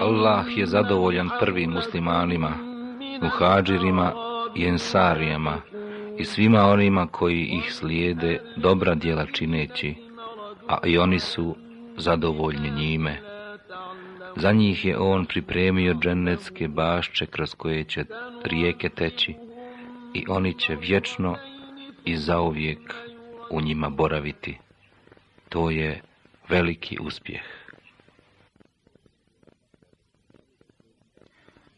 Allah je zadovoljan prvim muslimanima, muhađirima i ensarijama i svima onima koji ih slijede dobra djela čineći, a i oni su zadovoljni njime. Za njih je on pripremio dženecke bašče kroz koje će rijeke teći i oni će vječno i zauvijek u njima boraviti. To je veliki uspjeh.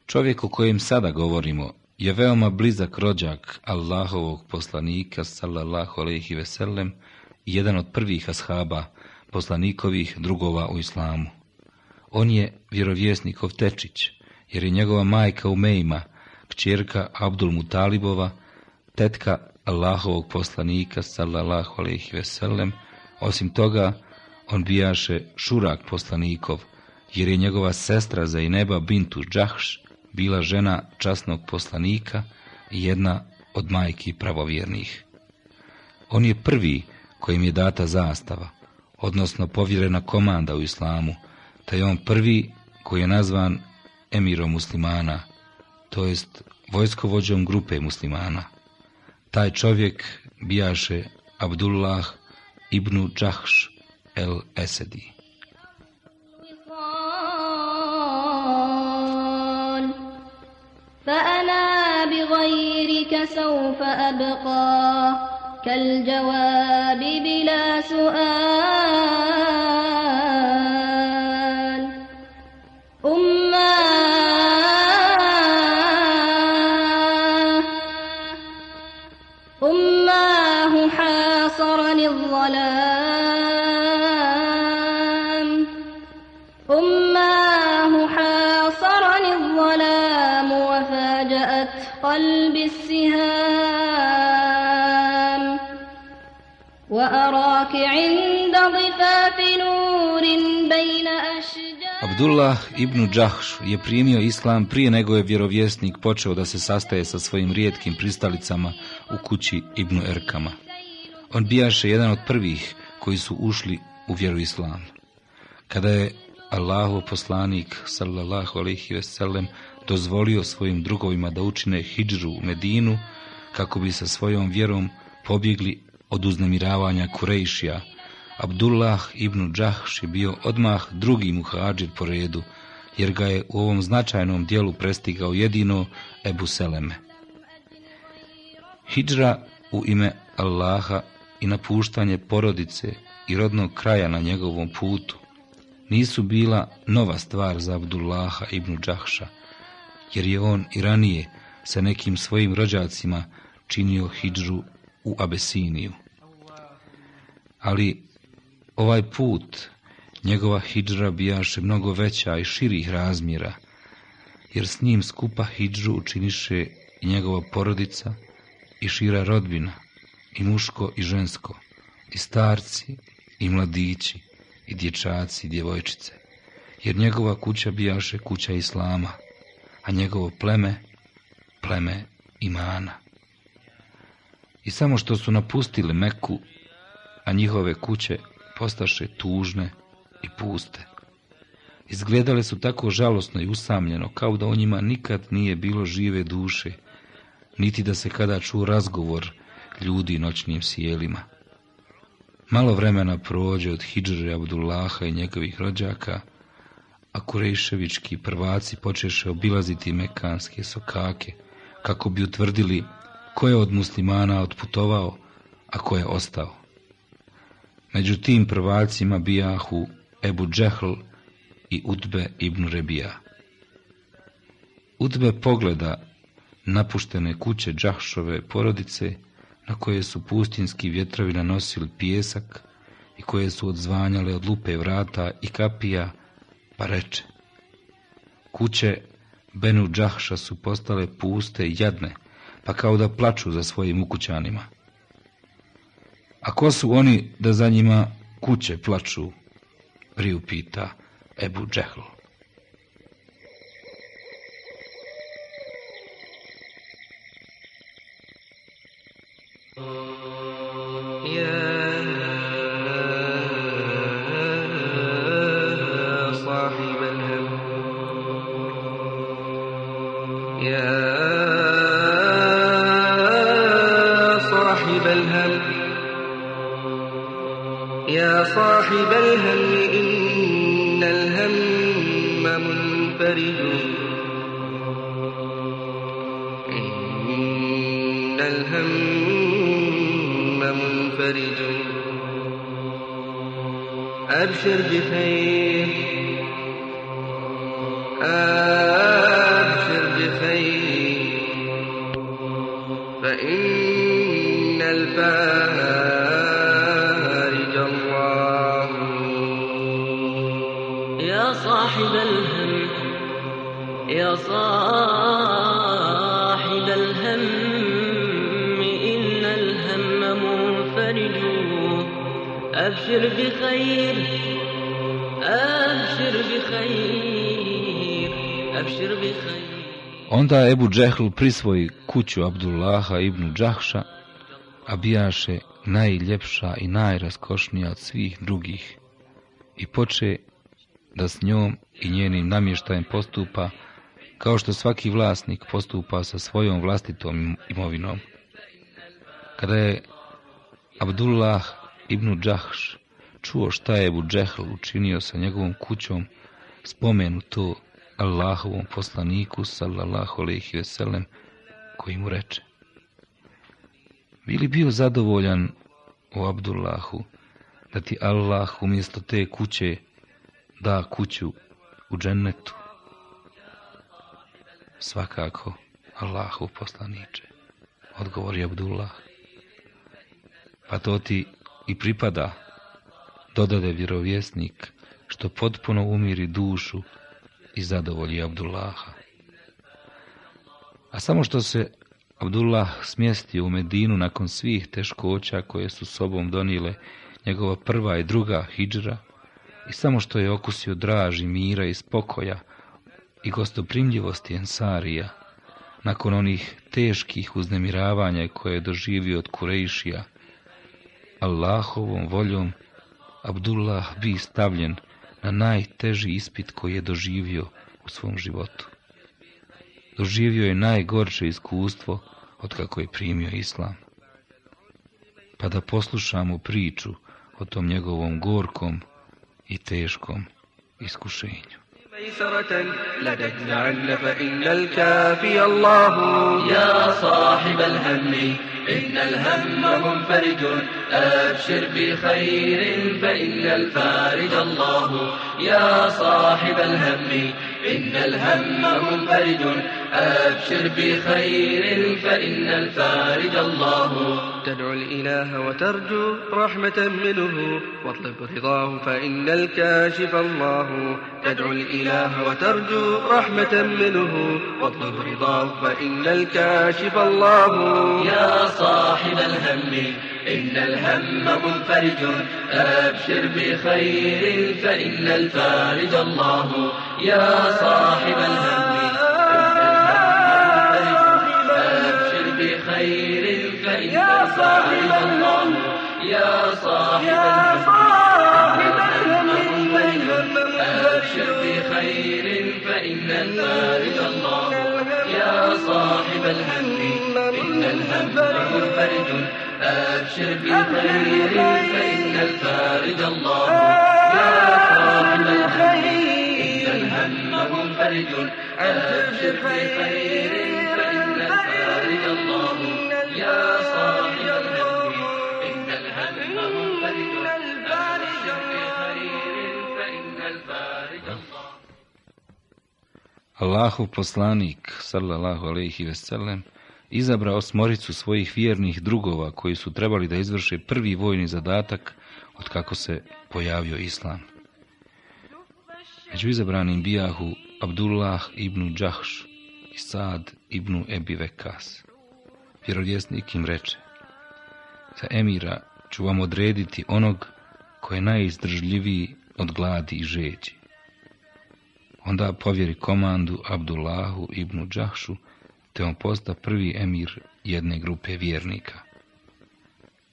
Čovjek o kojem sada govorimo je veoma blizak rođak Allahovog poslanika sallallahu alejhi ve sellem i jedan od prvih ashaba poslanikovih drugova u islamu. On je vjerovjesnikov tečić, jer je njegova majka Umejma, kćerka Abdul Mutalibova, tetka Allahovog poslanika sallallahu alejhi ve sellem. Osim toga, on bijaše šurak poslanikov, jer je njegova sestra Zaineba bintu Džahš bila žena časnog poslanika i jedna od majki pravovjernih. On je prvi kojim je data zastava, odnosno povjerena komanda u islamu, te je on prvi koji je nazvan emirom muslimana, to jest vojskovođom grupe muslimana. Taj čovjek bijaše Abdullah Džahš el Esedi. فأنا بغيرك سوف أبقى كالجواب بلا سؤال أماه حاصرني الظلام وفاجأت قلبي السهام وأراك عند ضفاف نور بين أشجار Abdullah ibn Džahš je primio islam prije nego je vjerovjesnik počeo da se sastaje sa svojim rijetkim pristalicama u kući ibn Erkama. On bijaše jedan od prvih koji su ušli u vjeru islam. Kada je Allahu poslanik sallallahu alejhi ve sellem dozvolio svojim drugovima da učine hidžru u Medinu kako bi sa svojom vjerom pobjegli od uznemiravanja Kurejšija, Abdullah ibn Džahš je bio odmah drugi muhađir po redu, jer ga je u ovom značajnom dijelu prestigao jedino Ebu Seleme. Hidžra u ime Allaha i napuštanje porodice i rodnog kraja na njegovom putu nisu bila nova stvar za Abdullaha ibn Džahša, jer je on i ranije sa nekim svojim rođacima činio hidžru u Abesiniju. Ali ovaj put njegova hidžra bijaše mnogo veća i širih razmjera, jer s njim skupa hidžu učiniše i njegova porodica i šira rodbina, i muško i žensko, i starci i mladići, i dječaci i djevojčice, jer njegova kuća bijaše kuća Islama, a njegovo pleme, pleme imana. I samo što su napustili Meku, a njihove kuće postaše tužne i puste. Izgledale su tako žalosno i usamljeno, kao da u njima nikad nije bilo žive duše, niti da se kada ču razgovor ljudi noćnim sjelima. Malo vremena prođe od Hidžre Abdullaha i njegovih rođaka, a Kurejševički prvaci počeše obilaziti mekanske sokake, kako bi utvrdili ko je od muslimana otputovao, a ko je ostao. Među tim prvacima bijahu Ebu Džehl i Utbe ibn Rebija. Utbe pogleda napuštene kuće Džahšove porodice, na koje su pustinski vjetrovi nanosili pijesak i koje su odzvanjale od lupe vrata i kapija, pa reče. Kuće Benu Džahša su postale puste i jadne, pa kao da plaču za svojim ukućanima. A ko su oni da za njima kuće plaču? Priupita Ebu Džehl. صاحب الهم يا صاحب الهم إن الهم منفرج أبشر بخير أبشر بخير أبشر بخير Onda Ebu Džehl prisvoji kuću Abdullaha ibn Džahša, a bijaše najljepša i najraskošnija od svih drugih i poče da s njom i njenim namještajem postupa kao što svaki vlasnik postupa sa svojom vlastitom imovinom. Kada je Abdullah ibn Džahš čuo šta je Ebu Džehl učinio sa njegovom kućom, spomenu to Allahovom poslaniku, sallallahu alaihi veselem, koji mu reče. Bili bio zadovoljan u Abdullahu, da ti Allah umjesto te kuće da kuću u džennetu? Svakako, Allahu poslaniče, odgovori Abdullah. Pa to ti i pripada, dodade vjerovjesnik, što potpuno umiri dušu i zadovolji Abdullaha. A samo što se Abdullah smjestio u Medinu nakon svih teškoća koje su sobom donijele njegova prva i druga hidžra i samo što je okusio draži mira i spokoja i gostoprimljivosti Ensarija, nakon onih teških uznemiravanja koje je doživio od Kurejšija, Allahovom voljom Abdullah bi stavljen na najteži ispit koji je doživio u svom životu. Doživio je najgorče iskustvo od kako je primio islam. Pa da poslušamo priču o tom njegovom gorkom i teškom iskušenju. ميسرة لدى لعل فإن الكافي الله يا صاحب الهم إن الهم منفرج أبشر بخير فإن الفارج الله يا صاحب الهم إن الهم منفرج أبشر بخير فإن الفارج الله. تدعو الإله وترجو رحمة منه واطلب رضاه فإن الكاشف الله. تدعو الإله وترجو رحمة منه واطلب رضاه فإن الكاشف الله. يا صاحب الهم إن الهم منفرج. أبشر بخير فإن الفارج الله. يا صاحب الهم. فإن الفارج الله يا صاحب الهم أبشر بخير فإن الفارج الله. يا صاحب الهم إن الهم منفرج أبشر بخير فإن الفارج الله. يا صاحب الهم إن الهم منفرج أبشر بخير. Allahov poslanik, sallallahu alaihi veselem, izabrao osmoricu svojih vjernih drugova koji su trebali da izvrše prvi vojni zadatak od kako se pojavio islam. Među izabranim bijahu Abdullah ibn Džahš i Sad ibn Ebi Vekas. Vjerovjesnik im reče, za emira ću vam odrediti onog koji je najizdržljiviji od gladi i žeđi. Onda povjeri komandu Abdullahu ibn Džahšu, te on posta prvi emir jedne grupe vjernika.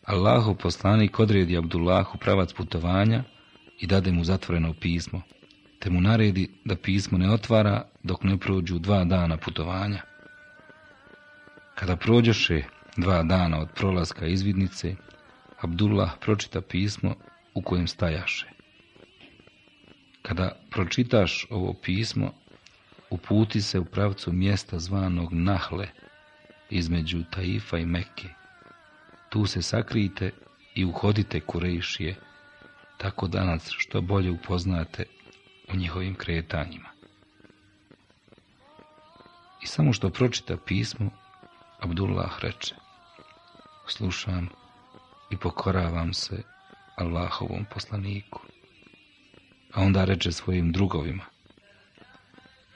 Allahu poslanik odredi Abdullahu pravac putovanja i dade mu zatvoreno pismo, te mu naredi da pismo ne otvara dok ne prođu dva dana putovanja. Kada prođoše dva dana od prolaska izvidnice, Abdullah pročita pismo u kojem stajaše. Kada pročitaš ovo pismo, uputi se u pravcu mjesta zvanog Nahle, između Taifa i Mekke. Tu se sakrijte i uhodite Kurejšije, tako da nas što bolje upoznate o njihovim kretanjima. I samo što pročita pismo, Abdullah reče, slušam i pokoravam se Allahovom poslaniku. A onda reče svojim drugovima,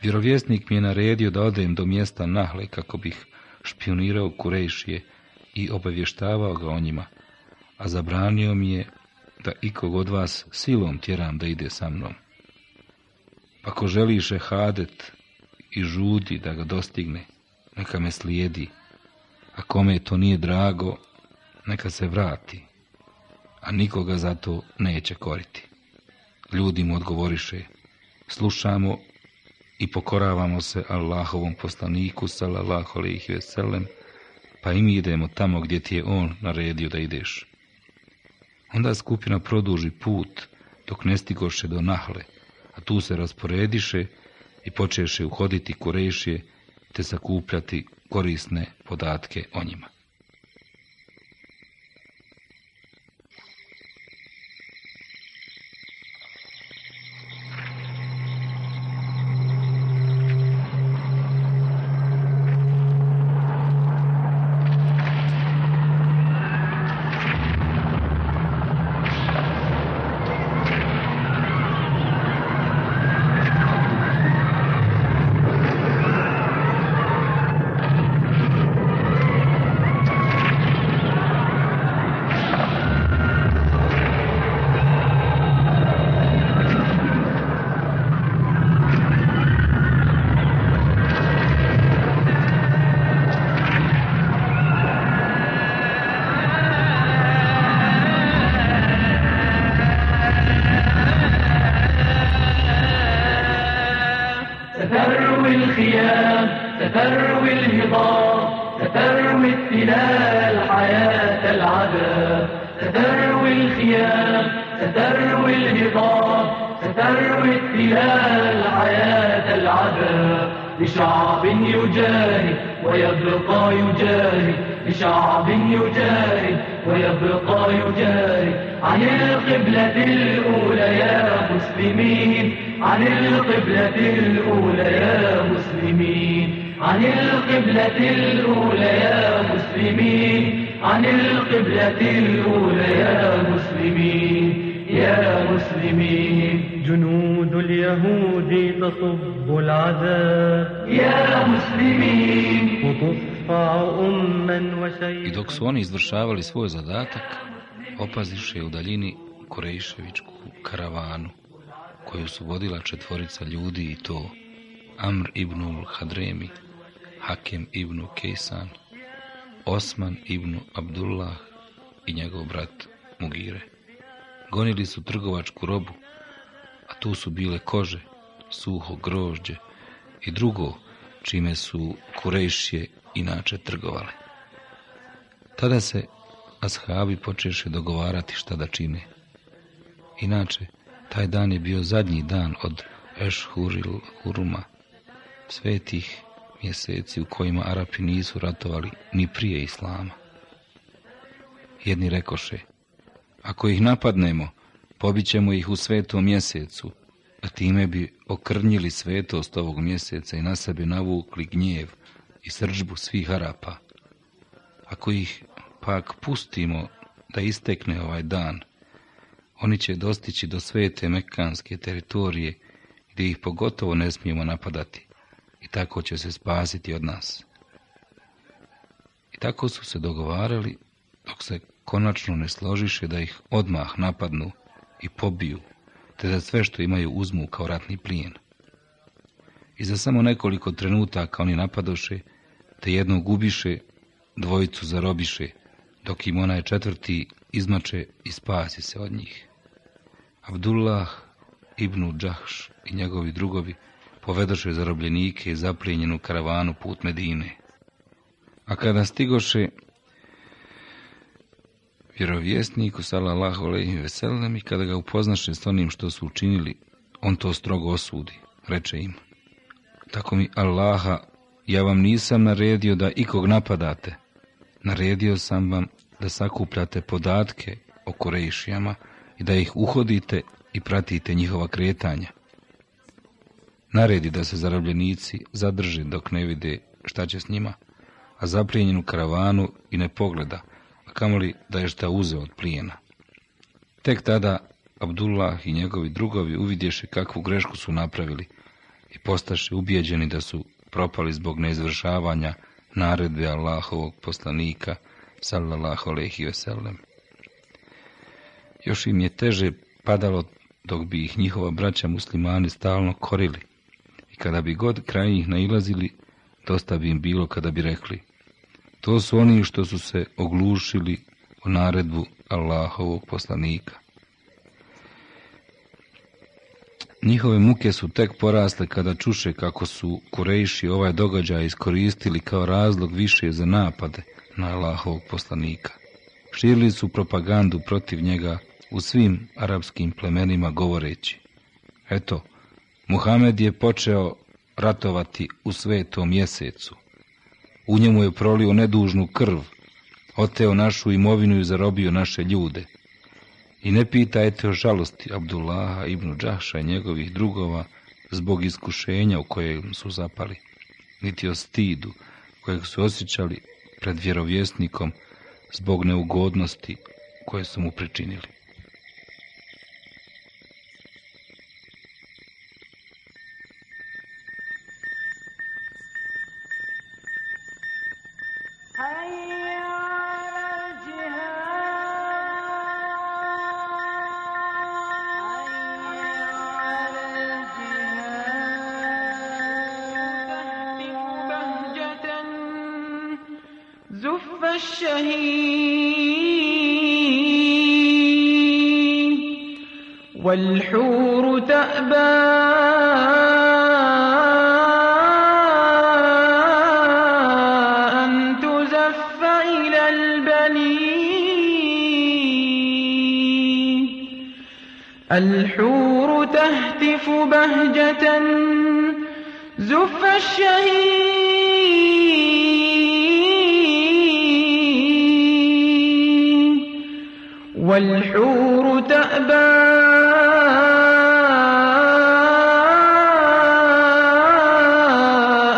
vjerovjesnik mi je naredio da odem do mjesta Nahle kako bih špionirao Kurejšije i obavještavao ga o njima, a zabranio mi je da ikog od vas silom tjeram da ide sa mnom. Ako želi šehadet i žudi da ga dostigne, neka me slijedi, a kome to nije drago, neka se vrati, a nikoga za to neće koriti. Ljudi mu odgovoriše, slušamo i pokoravamo se Allahovom poslaniku, sallallahu alaihi veselem, pa i mi idemo tamo gdje ti je on naredio da ideš. Onda skupina produži put dok ne stigoše do Nahle, a tu se rasporediše i počeše uhoditi kurešije te sakupljati korisne podatke o njima. لشعب يجاهد ويبقى يجاهد عن القبلة الأولى يا مسلمين. عن القبلة الأولى يا مسلمين. عن القبلة الأولى يا مسلمين. عن القبلة الأولى يا مسلمين. يا مسلمين. جنود اليهود تصب العذاب. يا مسلمين. I dok su oni izvršavali svoj zadatak, opaziše u daljini Korejševičku karavanu, koju su vodila četvorica ljudi i to Amr ibn Hadremi, Hakem ibn Kejsan, Osman ibn Abdullah i njegov brat Mugire. Gonili su trgovačku robu, a tu su bile kože, suho grožđe i drugo, čime su Kurejšije inače trgovale. Tada se ashabi počeše dogovarati šta da čine. Inače, taj dan je bio zadnji dan od Ešhuril Huruma, svetih mjeseci u kojima Arapi nisu ratovali ni prije Islama. Jedni rekoše, ako ih napadnemo, pobit ćemo ih u svetom mjesecu, a time bi okrnjili svetost ovog mjeseca i na sebe navukli gnjev i srđbu svih Arapa. Ako ih pak pustimo da istekne ovaj dan, oni će dostići do svete mekanske teritorije, gdje ih pogotovo ne smijemo napadati, i tako će se spasiti od nas. I tako su se dogovarali, dok se konačno ne složiše da ih odmah napadnu i pobiju, te da sve što imaju uzmu kao ratni plijen. I za samo nekoliko trenutaka oni napadoše, te jednog ubiše, dvojicu zarobiše, dok im onaj četvrti izmače i spasi se od njih. Abdullah ibn Džahš i njegovi drugovi povedoše zarobljenike i zaplijenjenu karavanu put Medine. A kada stigoše vjerovjesniku sallallahu alejhi ve sellem i kada ga upoznaše s onim što su učinili, on to strogo osudi, reče im: Tako mi Allaha, ja vam nisam naredio da ikog napadate. Naredio sam vam da sakupljate podatke o Korejšijama i da ih uhodite i pratite njihova kretanja. Naredi da se zarobljenici zadrže dok ne vide šta će s njima, a zaplijenjenu karavanu i ne pogleda, a kamoli da je šta uzeo od plijena. Tek tada Abdullah i njegovi drugovi uvidješe kakvu grešku su napravili i postaše ubijeđeni da su propali zbog neizvršavanja naredbe Allahovog poslanika, sallallahu alaihi ve sellem. Još im je teže padalo dok bi ih njihova braća muslimani stalno korili i kada bi god kraj njih nailazili, dosta bi im bilo kada bi rekli to su oni što su se oglušili o naredbu Allahovog poslanika. Njihove muke su tek porasle kada čuše kako su Kurejši ovaj događaj iskoristili kao razlog više za napade na Allahovog poslanika. Širili su propagandu protiv njega u svim arapskim plemenima govoreći Eto, Muhamed je počeo ratovati u svetom mjesecu. U njemu je prolio nedužnu krv, oteo našu imovinu i zarobio naše ljude. I ne pitajte o žalosti Abdullaha ibn Džaša i njegovih drugova zbog iskušenja u kojem su zapali, niti o stidu kojeg su osjećali pred vjerovjesnikom zbog neugodnosti koje su mu pričinili. الحور تهتف بهجة زف الشهيد. والحور تأبى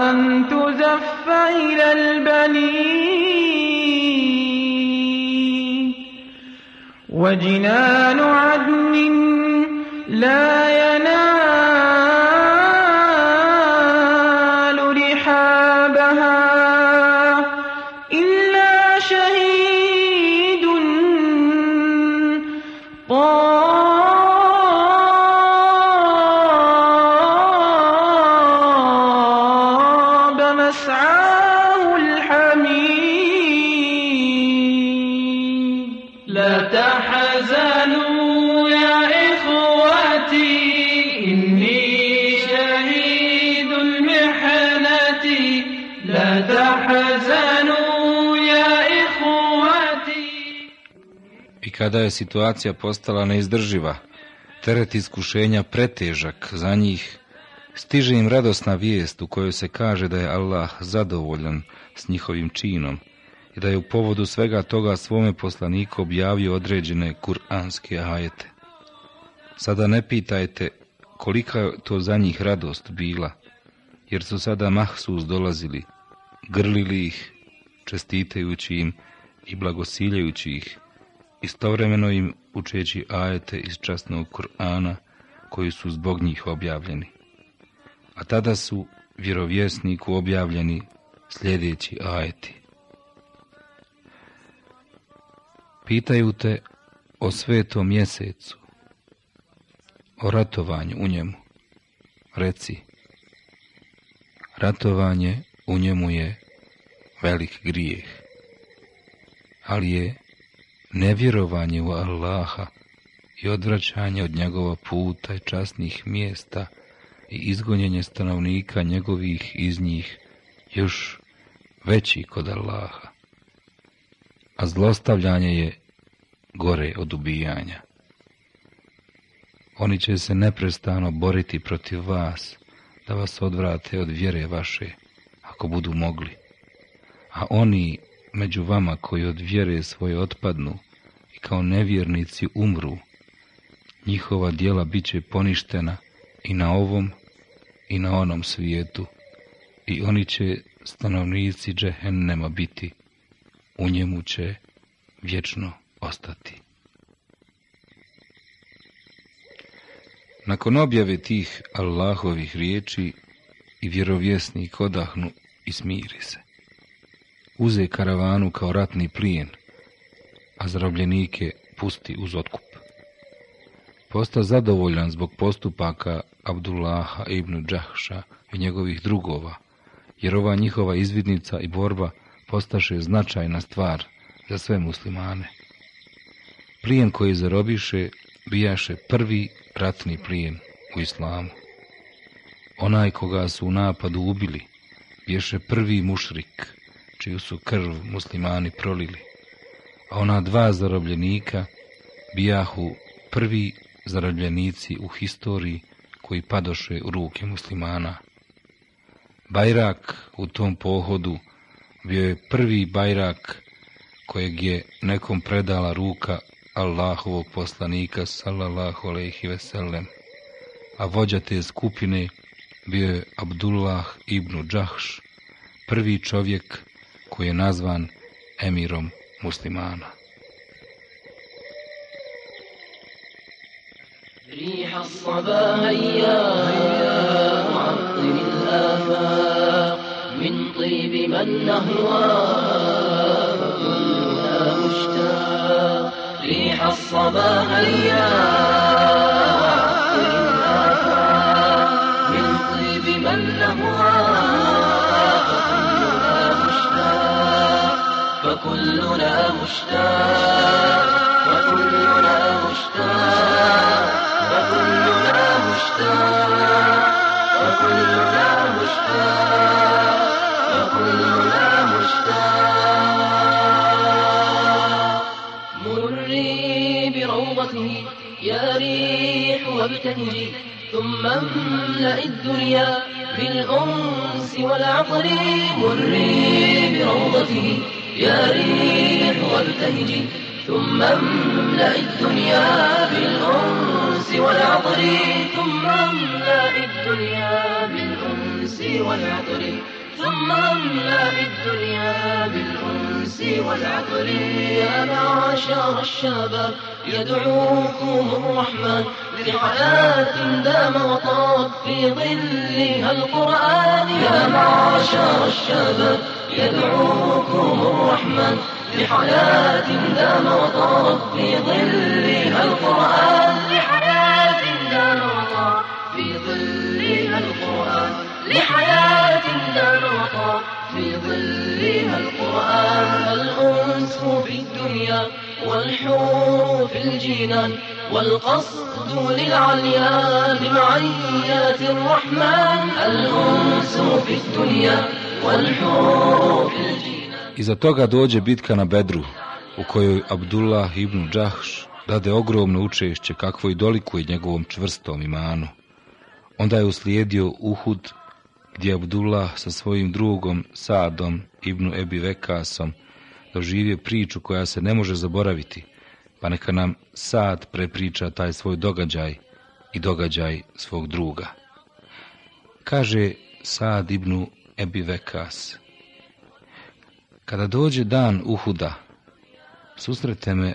أن تزف إلى البنين. وجنان تحزنوا يا إخوتي إني شهيد المحنة لا تحزنوا يا إخوتي I kada je situacija postala neizdrživa, teret iskušenja pretežak za njih, stiže im radosna vijest u kojoj se kaže da je Allah zadovoljan s njihovim činom i da je u povodu svega toga svome poslaniku objavio određene kuranske ajete. Sada ne pitajte kolika je to za njih radost bila, jer su sada mahsus dolazili, grlili ih, čestitajući im i blagosiljajući ih, istovremeno im učeći ajete iz časnog Kur'ana koji su zbog njih objavljeni. A tada su vjerovjesniku objavljeni sljedeći ajeti. Pitaju te o svetom mjesecu, o ratovanju u njemu. Reci, ratovanje u njemu je velik grijeh, ali je nevjerovanje u Allaha i odvraćanje od njegova puta i časnih mjesta i izgonjenje stanovnika njegovih iz njih još veći kod Allaha. A zlostavljanje je gore od ubijanja. Oni će se neprestano boriti protiv vas, da vas odvrate od vjere vaše, ako budu mogli. A oni među vama koji od vjere svoje otpadnu i kao nevjernici umru, njihova dijela bit će poništena i na ovom i na onom svijetu i oni će stanovnici džehennema biti, u njemu će vječno ostati. Nakon objave tih Allahovih riječi i vjerovjesnik odahnu i smiri se. Uze karavanu kao ratni plijen, a zarobljenike pusti uz otkup. Posta zadovoljan zbog postupaka Abdullaha ibn Džahša i njegovih drugova, jer ova njihova izvidnica i borba postaše značajna stvar za sve muslimane. Plijen koji zarobiše bijaše prvi ratni plijen u islamu. Onaj koga su u napadu ubili, biješe prvi mušrik, čiju su krv muslimani prolili, a ona dva zarobljenika bijahu prvi zarobljenici u historiji koji padoše u ruke muslimana. Bajrak u tom pohodu bio je prvi bajrak kojeg je nekom predala ruka Allahovog poslanika sallallahu alejhi ve sellem, a vođa te skupine bio je Abdullah ibn Džahš, prvi čovjek koji je nazvan emirom muslimana. ريح الصبا هيا معطر الآفاق من طيب من نهوى كلنا مشتاق ريح الصبا هيا من طيب من نهوى فكلنا مشتاق. فكلنا مشتاق. فكلنا مشتاق. فكلنا مشتاق. فكلنا مشتاق. مري بروضته يا ريح وابتهجي ثم املأ الدنيا بالأنس والعطر مري بروضته يا ريح وابتهجي ثم املأ الدنيا بالأنس والعطر ثم املأ الدنيا بالأنس والعطر. ثم املأ الدنيا بالأنس والعطر يا معشر الشباب يدعوكم الرحمن لحياة دام وطاب في ظلها القرآن يا معشر الشباب يدعوكم الرحمن لحياة دام وطاب في ظلها القرآن لحياة دام وطاب في ظلها القرآن الأنس في الدنيا والحور في الجنان والقصد للعليا بمعيات الرحمن الأنس في الدنيا والحور في الجنان Iza toga dođe bitka na Bedru, u kojoj Abdullah ibn Džahš dade ogromno učešće kakvo i dolikuje njegovom čvrstom imanu. Onda je uslijedio Uhud, gdje je Abdullah sa svojim drugom Sadom ibn Ebi Vekasom doživio priču koja se ne može zaboraviti, pa neka nam Sad prepriča taj svoj događaj i događaj svog druga. Kaže Sad ibn Ebi Vekas, kada dođe dan Uhuda, susrete me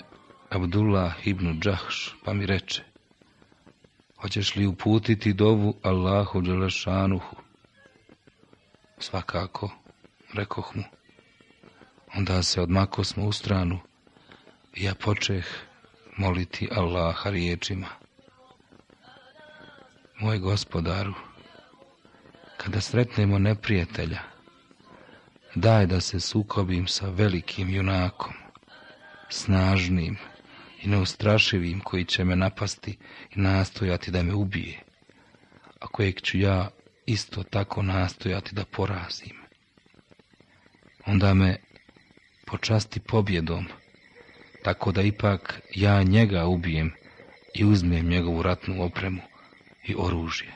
Abdullah ibn Džahš, pa mi reče, hoćeš li uputiti dovu Allahu Đelešanuhu? Svakako, rekoh mu. Onda se odmako smo u stranu i ja počeh moliti Allaha riječima. Moj gospodaru, kada sretnemo neprijatelja, daj da se sukobim sa velikim junakom, snažnim i neustrašivim koji će me napasti i nastojati da me ubije, a kojeg ću ja isto tako nastojati da porazim. Onda me počasti pobjedom, tako da ipak ja njega ubijem i uzmem njegovu ratnu opremu i oružje.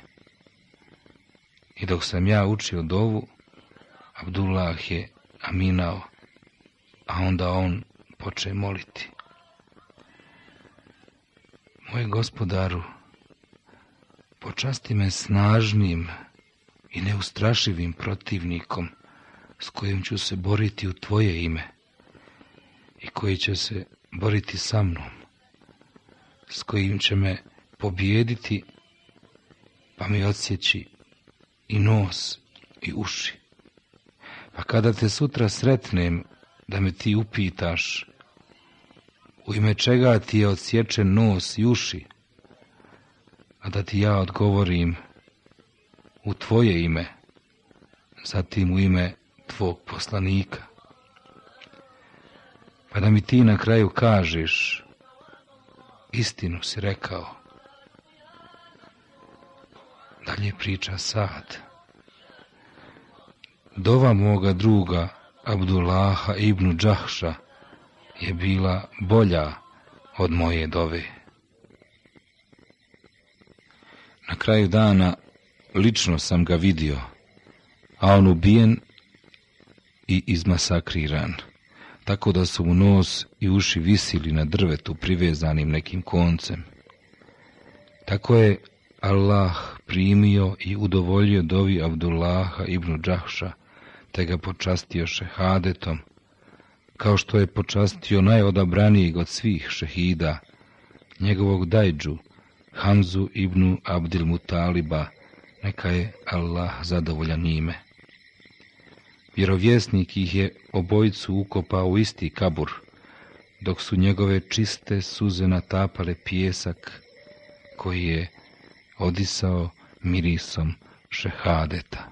I dok sam ja učio dovu, Abdullah je aminao, a onda on poče moliti. Moj gospodaru, počasti me snažnim i neustrašivim protivnikom s kojim ću se boriti u tvoje ime i koji će se boriti sa mnom, s kojim će me pobijediti pa mi odsjeći i nos i uši. Pa kada te sutra sretnem da me ti upitaš u ime čega ti je odsječen nos i uši, a da ti ja odgovorim u tvoje ime, zatim u ime tvog poslanika. Pa da mi ti na kraju kažeš, istinu si rekao. Dalje priča sad. Dova moga druga, Abdullaha ibn Džahša, je bila bolja od moje dove. Na kraju dana lično sam ga vidio, a on ubijen i izmasakriran, tako da su mu nos i uši visili na drvetu privezanim nekim koncem. Tako je Allah primio i udovoljio dovi Abdullaha ibn Džahša, te ga počastio šehadetom, kao što je počastio najodabranijeg od svih šehida, njegovog dajđu, Hamzu ibn Abdil Mutaliba, neka je Allah zadovoljan njime. Vjerovjesnik ih je obojicu ukopao u isti kabur, dok su njegove čiste suze natapale pijesak koji je odisao mirisom šehadeta.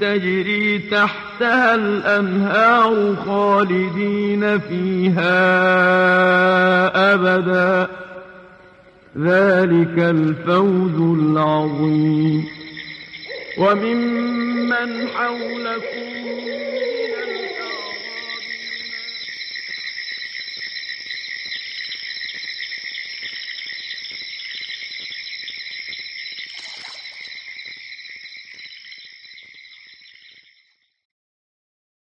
تجري تحتها الأنهار خالدين فيها أبدا. ذلك الفوز العظيم. وممن حولكم